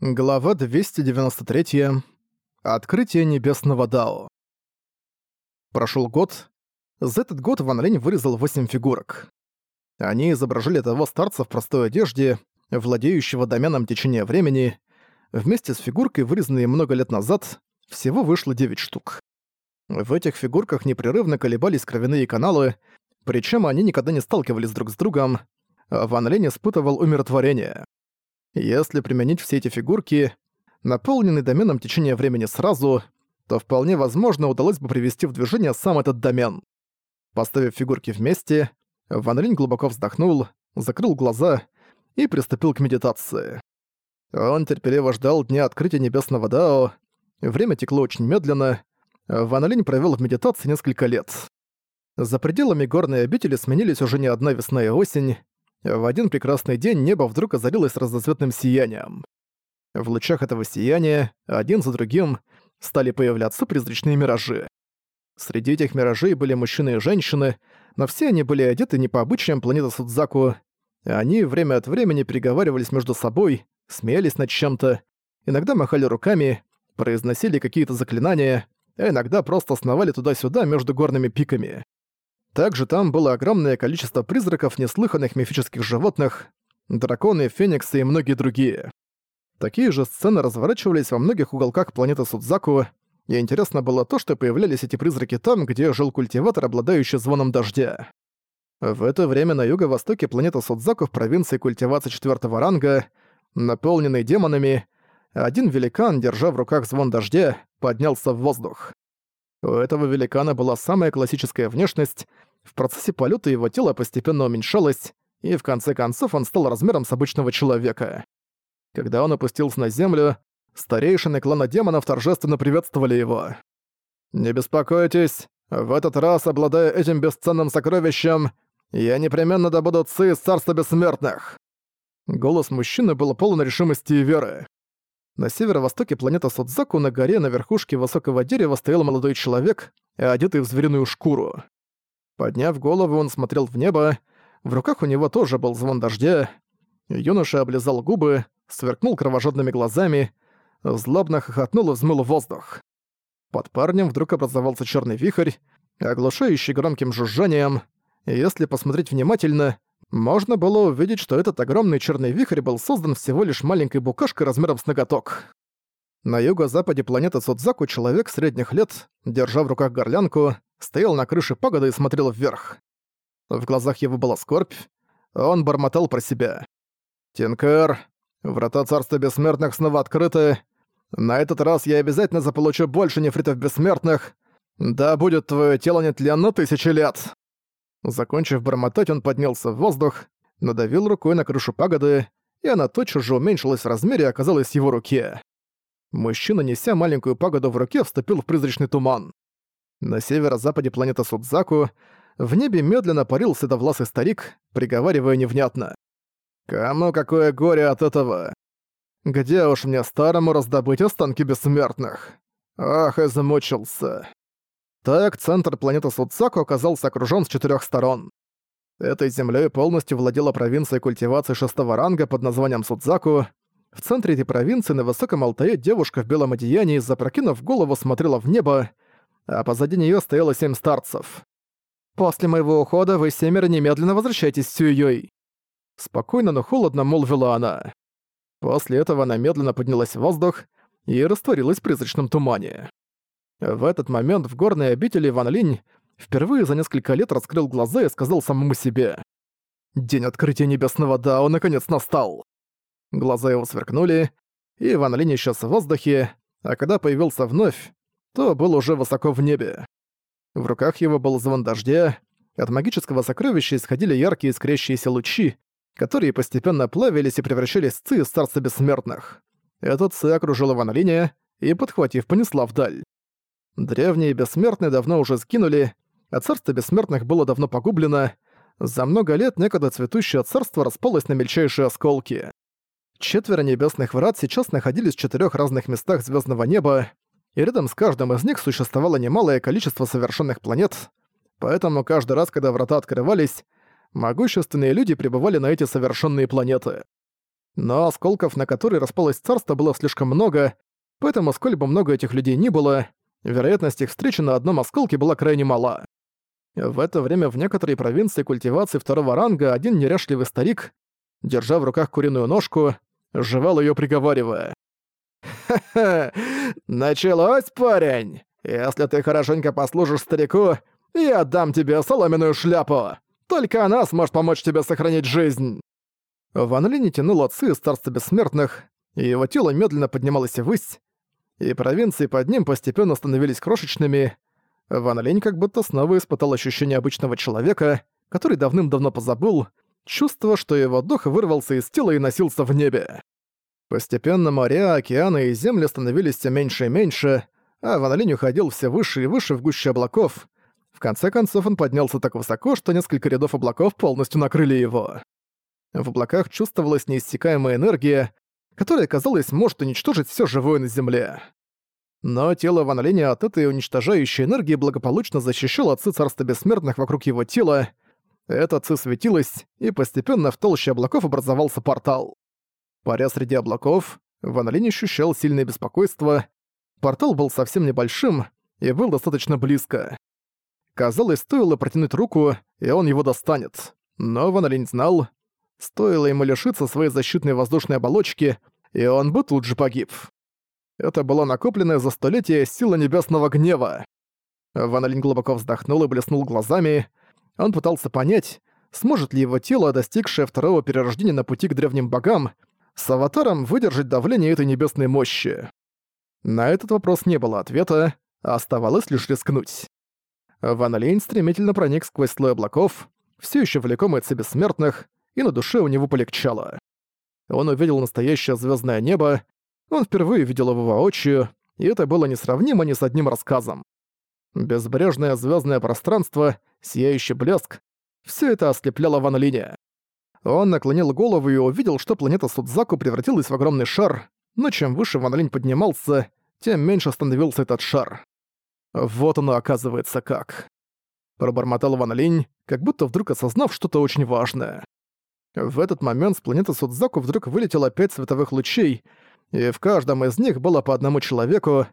Глава 293. Открытие небесного Дао. Прошел год. За этот год Ван Линь вырезал восемь фигурок. Они изображали того старца в простой одежде, владеющего доменом течения времени. Вместе с фигуркой, вырезанной много лет назад, всего вышло девять штук. В этих фигурках непрерывно колебались кровяные каналы, причем они никогда не сталкивались друг с другом. Ван Линь испытывал умиротворение. Если применить все эти фигурки, наполненный доменом течения времени сразу, то вполне возможно удалось бы привести в движение сам этот домен. Поставив фигурки вместе, Ван Линь глубоко вздохнул, закрыл глаза и приступил к медитации. Он терпеливо ждал дня открытия небесного Дао. Время текло очень медленно. Ван Линь провёл в медитации несколько лет. За пределами горной обители сменились уже не одна весна и осень, в один прекрасный день небо вдруг озарилось разноцветным сиянием. В лучах этого сияния, один за другим, стали появляться призрачные миражи. Среди этих миражей были мужчины и женщины, но все они были одеты не по обычаям планеты Судзаку. Они время от времени переговаривались между собой, смеялись над чем-то, иногда махали руками, произносили какие-то заклинания, а иногда просто сновали туда-сюда между горными пиками. Также там было огромное количество призраков неслыханных мифических животных, драконы, фениксы и многие другие. Такие же сцены разворачивались во многих уголках планеты Судзаку, и интересно было то, что появлялись эти призраки там, где жил культиватор, обладающий звоном дождя. В это время на юго-востоке планеты Судзаку в провинции культивации четвертого ранга, наполненной демонами, один великан, держа в руках звон дождя, поднялся в воздух. У этого великана была самая классическая внешность, в процессе полета его тело постепенно уменьшалось, и в конце концов он стал размером с обычного человека. Когда он опустился на землю, старейшины клана демонов торжественно приветствовали его. «Не беспокойтесь, в этот раз, обладая этим бесценным сокровищем, я непременно добуду ци из царства бессмертных». Голос мужчины был полон решимости и веры. На северо-востоке планеты Судзаку на горе на верхушке высокого дерева стоял молодой человек, одетый в звериную шкуру. Подняв голову, он смотрел в небо, в руках у него тоже был звон дождя. Юноша облизал губы, сверкнул кровожадными глазами, злобно хохотнул и взмыл воздух. Под парнем вдруг образовался черный вихрь, оглушающий громким жужжанием. Если посмотреть внимательно, можно было увидеть, что этот огромный черный вихрь был создан всего лишь маленькой букашкой размером с ноготок. На юго-западе планеты Судзаку человек средних лет, держа в руках горлянку, стоял на крыше пагоды и смотрел вверх. В глазах его была скорбь, он бормотал про себя. «Тинкер, врата Царства Бессмертных снова открыты. На этот раз я обязательно заполучу больше нефритов бессмертных. Да будет твое тело нетленно тысячи лет!» Закончив бормотать, он поднялся в воздух, надавил рукой на крышу пагоды, и она тотчас же уменьшилась в размере и оказалась в его руке. Мужчина, неся маленькую пагоду в руке, вступил в призрачный туман. На северо-западе планеты Судзаку в небе медленно парил седовласый старик, приговаривая невнятно. «Кому какое горе от этого? Где уж мне старому раздобыть останки бессмертных? Ах, и замучился». Так, центр планеты Судзаку оказался окружён с четырёх сторон. Этой землей полностью владела провинция культивации шестого ранга под названием Судзаку. В центре этой провинции на высоком Алтае девушка в белом одеянии, запрокинув голову, смотрела в небо, а позади неё стояло семь старцев. «После моего ухода вы семеро немедленно возвращайтесь в Сююй». Спокойно, но холодно молвила она. После этого она медленно поднялась в воздух и растворилась в призрачном тумане. В этот момент в горной обители Ван Линь впервые за несколько лет раскрыл глаза и сказал самому себе «День открытия небесного Дао наконец настал!» Глаза его сверкнули, и Ван Линь исчез в воздухе, а когда появился вновь, то был уже высоко в небе. В руках его был звон дождя, от магического сокровища исходили яркие искрящиеся лучи, которые постепенно плавились и превращались в ци из Царства Бессмертных. Этот ци окружила Ван Линя и, подхватив, понесла вдаль. Древние бессмертные давно уже скинули, а царство бессмертных было давно погублено. За много лет некогда цветущее царство распалось на мельчайшие осколки. Четверо небесных врат сейчас находились в четырех разных местах звездного неба, и рядом с каждым из них существовало немалое количество совершенных планет, поэтому каждый раз, когда врата открывались, могущественные люди пребывали на эти совершенные планеты. Но осколков, на которые распалось царство, было слишком много, поэтому сколь бы много этих людей ни было, вероятность их встречи на одном осколке была крайне мала. В это время в некоторой провинции культивации второго ранга один неряшливый старик, держа в руках куриную ножку, жевал ее приговаривая. «Ха-ха! Началось, парень! Если ты хорошенько послужишь старику, я отдам тебе соломенную шляпу! Только она сможет помочь тебе сохранить жизнь!» Ван Линь тянул отцы из Царства Бессмертных, и его тело медленно поднималось ввысь, и провинции под ним постепенно становились крошечными. Ван Линь как будто снова испытал ощущение обычного человека, который давным-давно позабыл, чувство, что его дух вырвался из тела и носился в небе. Постепенно моря, океаны и земли становились все меньше и меньше, а Ван уходил все выше и выше в гуще облаков. В конце концов он поднялся так высоко, что несколько рядов облаков полностью накрыли его. В облаках чувствовалась неиссякаемая энергия, которая, казалось, может уничтожить все живое на Земле. Но тело Ван от этой уничтожающей энергии благополучно защищало ци Царства Бессмертных вокруг его тела. Эта ци светилась, и постепенно в толще облаков образовался портал. Паря среди облаков, Ван ощущал сильное беспокойство. Портал был совсем небольшим и был достаточно близко. Казалось, стоило протянуть руку, и он его достанет. Но Ван знал, стоило ему лишиться своей защитной воздушной оболочки, и он бы тут же погиб. Это была накопленная за столетия сила небесного гнева. Ван глубоко вздохнул и блеснул глазами. Он пытался понять, сможет ли его тело, достигшее второго перерождения на пути к древним богам, с аватаром выдержать давление этой небесной мощи. На этот вопрос не было ответа, а оставалось лишь рискнуть. Ван Линь стремительно проник сквозь слой облаков, все еще влекомый от бессмертных, и на душе у него полегчало. Он увидел настоящее звездное небо, он впервые видел его воочию, и это было несравнимо ни с одним рассказом. Безбрежное звездное пространство, сияющий блеск — все это ослепляло Ван Линя. Он наклонил голову и увидел, что планета Судзаку превратилась в огромный шар, но чем выше Ван Линь поднимался, тем меньше становился этот шар. Вот оно оказывается как. Пробормотал Ван Линь, как будто вдруг осознав что-то очень важное. В этот момент с планеты Судзаку вдруг вылетело пять световых лучей, и в каждом из них было по одному человеку.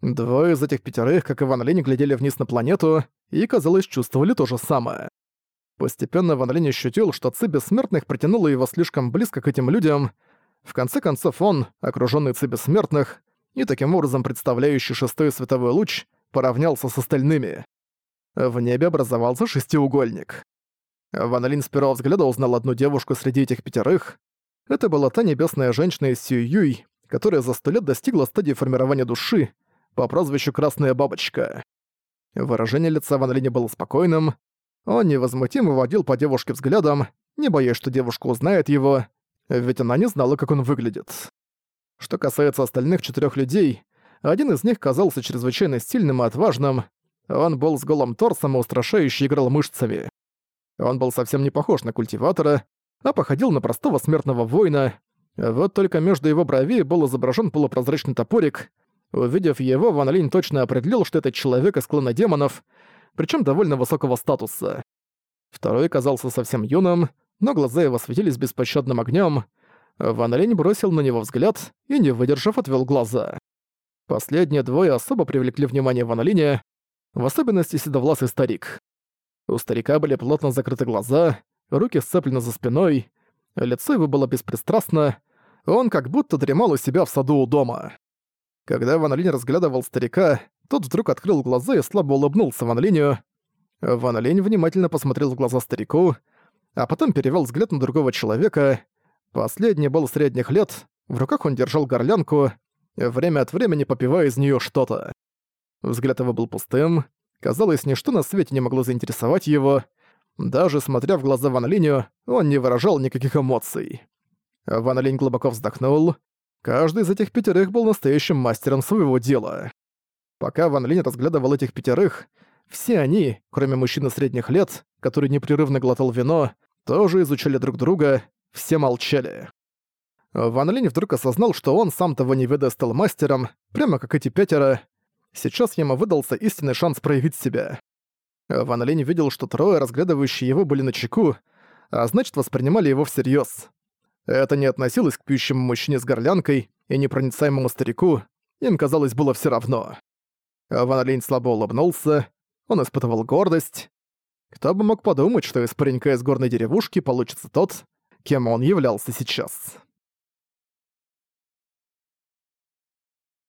Двое из этих пятерых, как и Ван Линь, глядели вниз на планету и, казалось, чувствовали то же самое. Постепенно Ван Линь ощутил, что Ци Бессмертных притянула его слишком близко к этим людям. В конце концов он, окружённый Ци Бессмертных, и таким образом представляющий шестой световой луч, поравнялся с остальными. В небе образовался шестиугольник. Ван Линь с первого взгляда узнал одну девушку среди этих пятерых. Это была та небесная женщина из Сью Юй, которая за сто лет достигла стадии формирования души по прозвищу Красная Бабочка. Выражение лица Ван Линя было спокойным. Он невозмутимо водил по девушке взглядом, не боясь, что девушка узнает его, ведь она не знала, как он выглядит. Что касается остальных четырех людей, один из них казался чрезвычайно сильным и отважным. Он был с голым торсом и устрашающе играл мышцами. Он был совсем не похож на культиватора, а походил на простого смертного воина. Вот только между его бровей был изображен полупрозрачный топорик. Увидев его, Ван Линь точно определил, что это человек из клана демонов, причем довольно высокого статуса. Второй казался совсем юным, но глаза его светились беспощадным огнем. Ван Линь бросил на него взгляд и, не выдержав, отвел глаза. Последние двое особо привлекли внимание Ван Линя, в особенности седовласый старик. У старика были плотно закрыты глаза, руки сцеплены за спиной, лицо его было беспристрастно, он как будто дремал у себя в саду у дома. Когда Ван Линь разглядывал старика, тот вдруг открыл глаза и слабо улыбнулся Ван Линю. Ван Линь внимательно посмотрел в глаза старику, а потом перевел взгляд на другого человека. Последний был средних лет, в руках он держал горлянку, время от времени попивая из нее что-то. Взгляд его был пустым, казалось, ничто на свете не могло заинтересовать его. Даже смотря в глаза Ван Линю, он не выражал никаких эмоций. Ван Линь глубоко вздохнул. Каждый из этих пятерых был настоящим мастером своего дела. Пока Ван Линь разглядывал этих пятерых, все они, кроме мужчины средних лет, который непрерывно глотал вино, тоже изучали друг друга, все молчали. Ван Линь вдруг осознал, что он, сам того не ведая, стал мастером, прямо как эти пятеро. Сейчас ему выдался истинный шанс проявить себя. Ван Линь видел, что трое, разглядывающие его, были на чеку, а значит, воспринимали его всерьез. Это не относилось к пьющему мужчине с горлянкой и непроницаемому старику, им, казалось, было все равно. Ван Линь слабо улыбнулся, он испытывал гордость. Кто бы мог подумать, что из паренька из горной деревушки получится тот, кем он являлся сейчас.